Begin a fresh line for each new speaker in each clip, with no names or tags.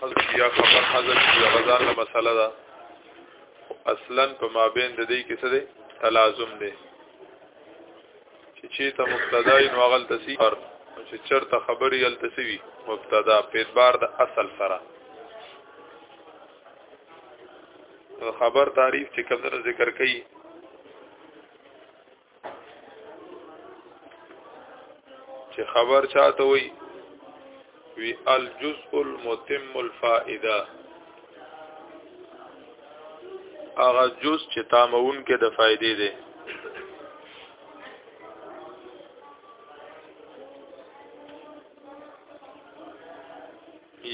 حضرت یا خبر حضرت یا غزار نه مسله ده اصلا په مابین د دې کې څه دی تلازم دی چې چې ته مبتدا نو غل تسی پر چې چرته خبري ال تسوي مبتدا په اعتبار د اصل سره خبر تعریف چې کوم ذکر کړي چې خبر چاته وي وی الجزء المتم الفائده هغه جز چې تامون کې د فائدې ده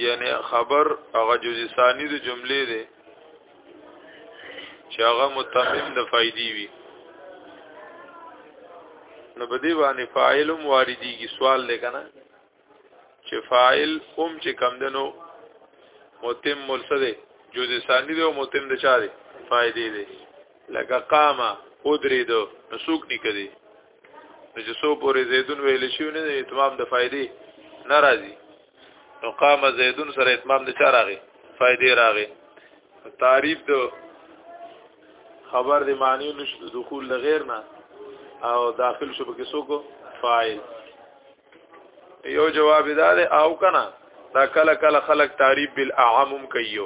یعنی خبر هغه جزء ثانی د جملې ده چې هغه متمم د فائدې وي نو په دې باندې فاعل هم واردېږي سوال دی کنه چې فاعل هم چې کم دنو متم ملسده جوز ثانی دی او متم د چا دی فائدې دی لکه قامه قدرې دو نسوک نکدي نو چې سو پورې زیدون ویل شي نه اتمام د فائدې ناراضي نو قام زیدون سره اتمام د چا راغی فائدې راغی تعریف د خبر د معنی نشو دخول لغیر نه او داخل شو پکې سو کو فاعل یو جواب دا دی او کنه دا کله کله خلق تعریف بالاعمم کوي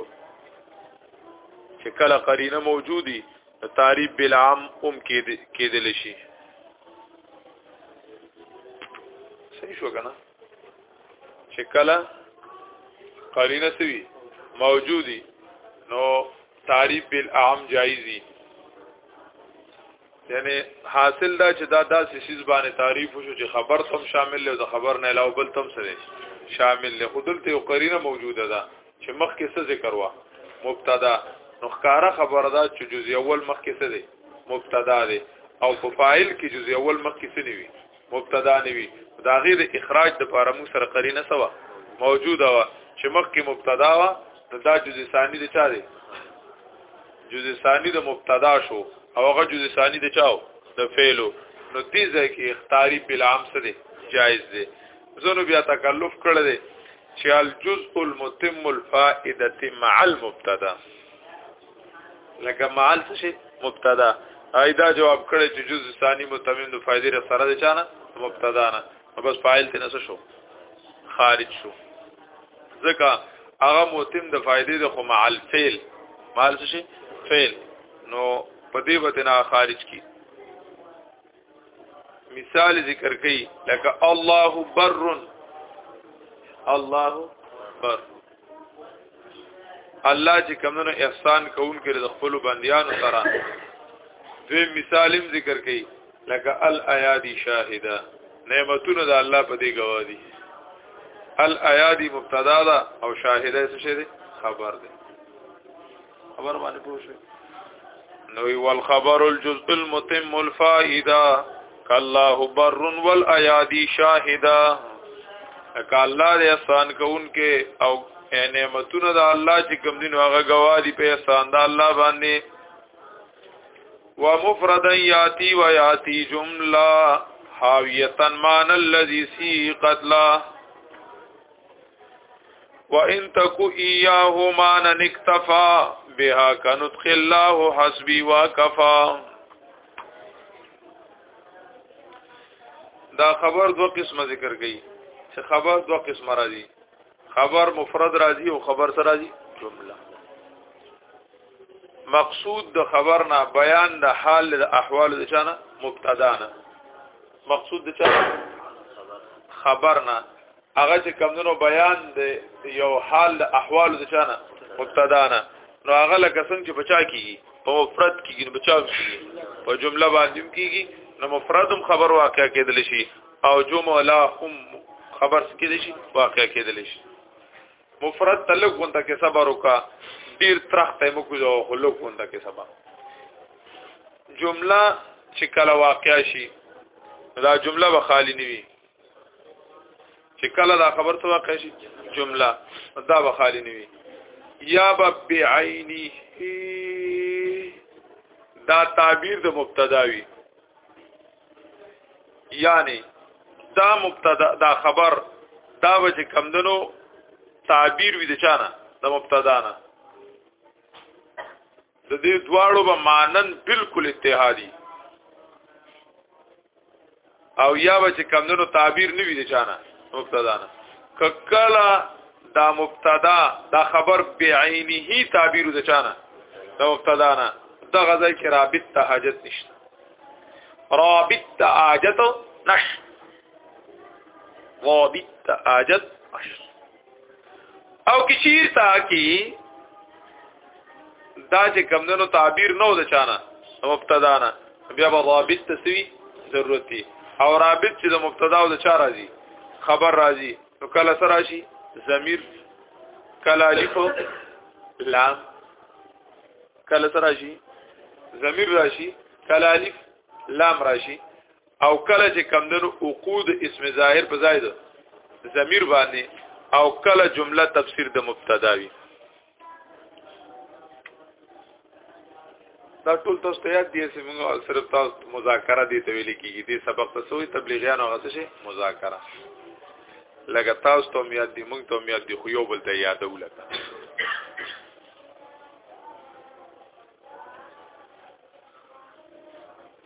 چې کله قرینه موجودی تعریف بالعام هم کېدل شي صحیح شو کنه چې کله قرینه سوي موجودي نو تعریف بالعام جایزي یعنی حاصل دا چې دا داسې سیز باندې تعریف وشو چې خبر تم شامل له خبر نه علاوه بل تم سره شامل له خودلته یو قرینه موجوده ده چې مخکې څه ذکر وا مبتدا نو ښکارا خبره ده چې جز اول مخکې څه دی مبتدا دی او په فاعل کې جز اول مخکې څه نیوي مبتدا نیوي دا غیر اخراج د پاره مو سره قرینه سوا موجوده وا چې مخکې مبتدا وا دا جز ثانی د چا دی جز ثانی د مبتدا شو او هغه جز ثانی د چاو د فعلو نو دې ځکه اختاری بل عام سره جایز دی زنو بیا تکلف کړی دی چې الجزء المتم الفائده مع المبتدا لکه مع څه شي مبتدا ایدا جواب کړی چې جزء ثانی متمم د فائدې سره دی چانه مبتدا نه بس فاعل ته نس شو خارج شو ځکه هغه متم د فائدې د خو مع الفعل مع څه شي فعل نو په دې وته نه خارج کی مثال ذکر کړي لکه الله بر الله بر الله چې کمنو احسان کوون کې د خپل بندیانو سره دوی مثالم ذکر کړي لکه الایادی شاهده نعمتونه د الله په دې گواهی الایادی مبتدا ده او شاهده څه شي خبر ده خبر باندې پوښي نو ول خبر الجزء المتم الفائده کالله بر والایادی شاهدا اکا الله دې احسان کوونکې او نعمتونه د الله چې کوم دین هغه گواهی په احسان د الله باندې ومفردا یاتی و یاتی جمله حاویتا مان الذی سی قتلا وان تکو ایاهما نکتفا بها کنتخ الله حسبی وکفا دا خبر دو قسمه ذکر کړي چې خبر دو قسمه راځي خبر مفرد راځي او خبر سره راځي جمله مقصود د خبر نه بیان د حال د احوال د چانه مبتدا نه مقصود د چانه خبر نه هغه چې کمونو بیان دی یو حال د احوال د چانه مبتدانه نو هغه لکه څنګه چې بچا کیږي په مفرد کیږي بچا کیږي په جمله باندې کیږي نو مفرد هم خبر واقع کېدل شي او جمع لا هم خبر کېدل شي واقع کېدل شي مفرد تلق غونډه کې صبر وکا ډیر ترخت مو کوو خلق غونډه کې صبر جمله چې کله واقع شي دا جمله به خالی نه وي چې کله دا خبر ته واقع شي جمله دا به خالی نه وي یا به بعینه دا تعبیر د مبتدا وي یعنی دا مبتدا دا خبر دا به چې کمدنو تعبیر وي د چانه د مبتدا نه د دې دواړو به مانن بالکل اتحادي او یا به چې کمندونو تعبیر نه وي د چانه مبتدا نه ککلا دا مبتدا دا خبر بعینه تعبیر د چانه دا مبتدا نه دا غزای کې رابط ته حاجت نشته رابط ته حاجت نشته رابط ته حاجت نشته او کچیر تا کی دا چې کمندونو تعبیر نو د چانه مبتدا نه بیا به رابط تسوی ضرورت دی او رابط چې د مبتدا او د چا راځي خبر راځي نو کله سره شي ضمیر کله الف لام کله سره شي ضمیر راشي کله الف لام راشي او کله چې کمدنو عقود اسم ظاهر په ځای ده ضمیر باندې او کله جمله تفسیر د مبتدا وي دا ټول تاسو ته یاد دي چې موږ صرف تاسو مذاکره دي ته ویل کیږي دې سبق ته سوې تبلیغیان هغه څه مذاکره لکه تاسو ته یاد دي موږ ته یاد دي خو یو بل ته یادو لکه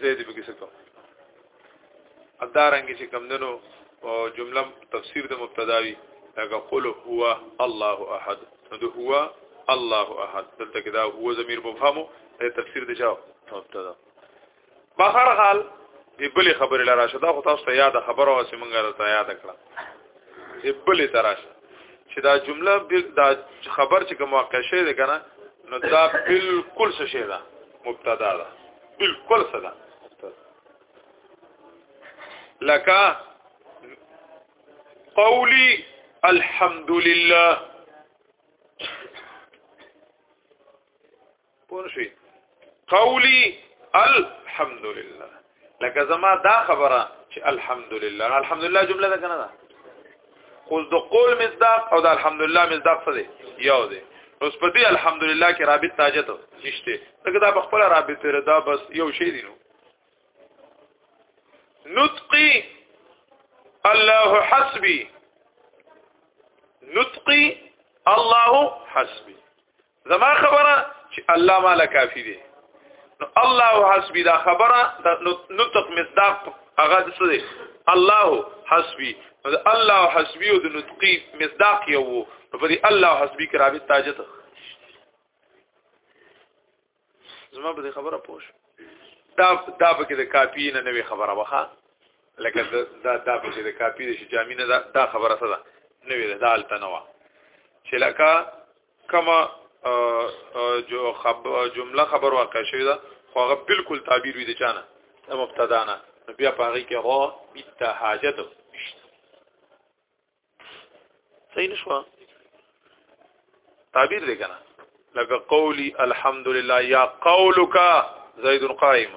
زید به کیسه کوم ادارنګ چې کم دنو جمله تفسیر د مبتداوی لکه قل هو الله احد د هو الله احد دلته کې دا هو ضمیر مبهمو د تفسیر د جواب مبتدا په هر حال دې بل خبره لاره شدا خو تاسو ته یاد خبره اوسې مونږه راته یاد کړه دې بل تراشه چې دا جمله دا خبر چې کوم واقع شوه ده کنه نو دا بالکل څه شي ده مبتدا ده بالکل صدا لکه قولي الحمد لله پونشي قولي الحمد لله لکه زما دا خبره چې الحمدلله الحمدلله جمله ده کنه ده خو د قول مصداق او د الحمدلله مصداق څه دی یو دی نو سپدی الحمدلله کې رابط تاجت نشته دغه دا خپل رابط لري دا بس یو شی دی نو نطقي الله حسبي نطقي الله حسبي زما خبره چې الله مال کافی دی نو الله حسبی دا خبره نطق مصداق هغه څه دی الله حسبی الله حسبی او د نطقی مصداق یو وو په دې الله حسبی کې رابط تاجت زما په خبره پوښ دا دا په کې د کاپی نه نوې خبره وخه لکه دا دا په کې د کاپی د شجامینه دا خبره څه ده نوې ده دا التنوا چې لکه کما جو خب جمله خبر واقع شوی دا خو هغه بالکل تعبیر وي د چانه د مبتدا نه بیا په هغه کې هو بیت حاجت صحیح نشو تعبیر دی کنه لکه قولی الحمدلله یا قولک زید قائم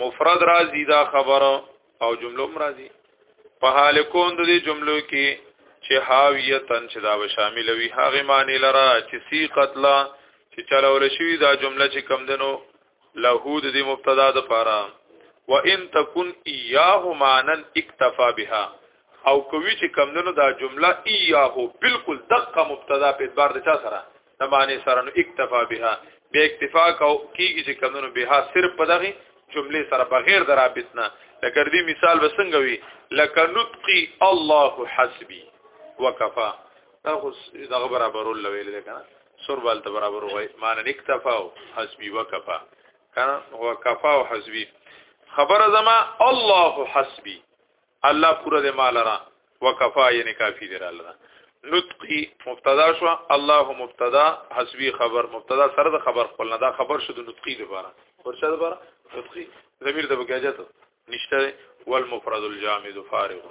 مفرد راځي دا خبره او جمله هم راځي په حال کون د دې جملو کې چې حاویتن چې دا به شامل وي هغه معنی لره چې سی قتل چې چلول شوی دا جمله چې کم دنو له د دې مبتدا د پاره و ان تکون ایاه مانن اکتفا بها او کوي چې کم دنو دا جمله ایاه بالکل دقه مبتدا په اعتبار د چا سره تمانه سره نو اکتفا بها به اکتفا کو کیږي چې کمونو بها صرف په دغه جمله سره بغیر درابط نه لکه دې مثال وسنګ وی لکه نطقي الله حسبي وکفا دا خو دغه برابر ول ویل ده کنه سور بال ته برابر وای معنی اکتفا او حسبي وکفا کنه وکفا او حسبي خبر زما الله حسبي الله پورا دې مال را وکفا یعنی کافی دې را لره نطقی مبتدا شو الله مبتدا حسبی خبر مبتدا سره د خبر خپل نه دا خبر شو د نطقی لپاره ورشه لپاره نطقی ضمیر د بګاجت نشته والمفرد الجامد فارغ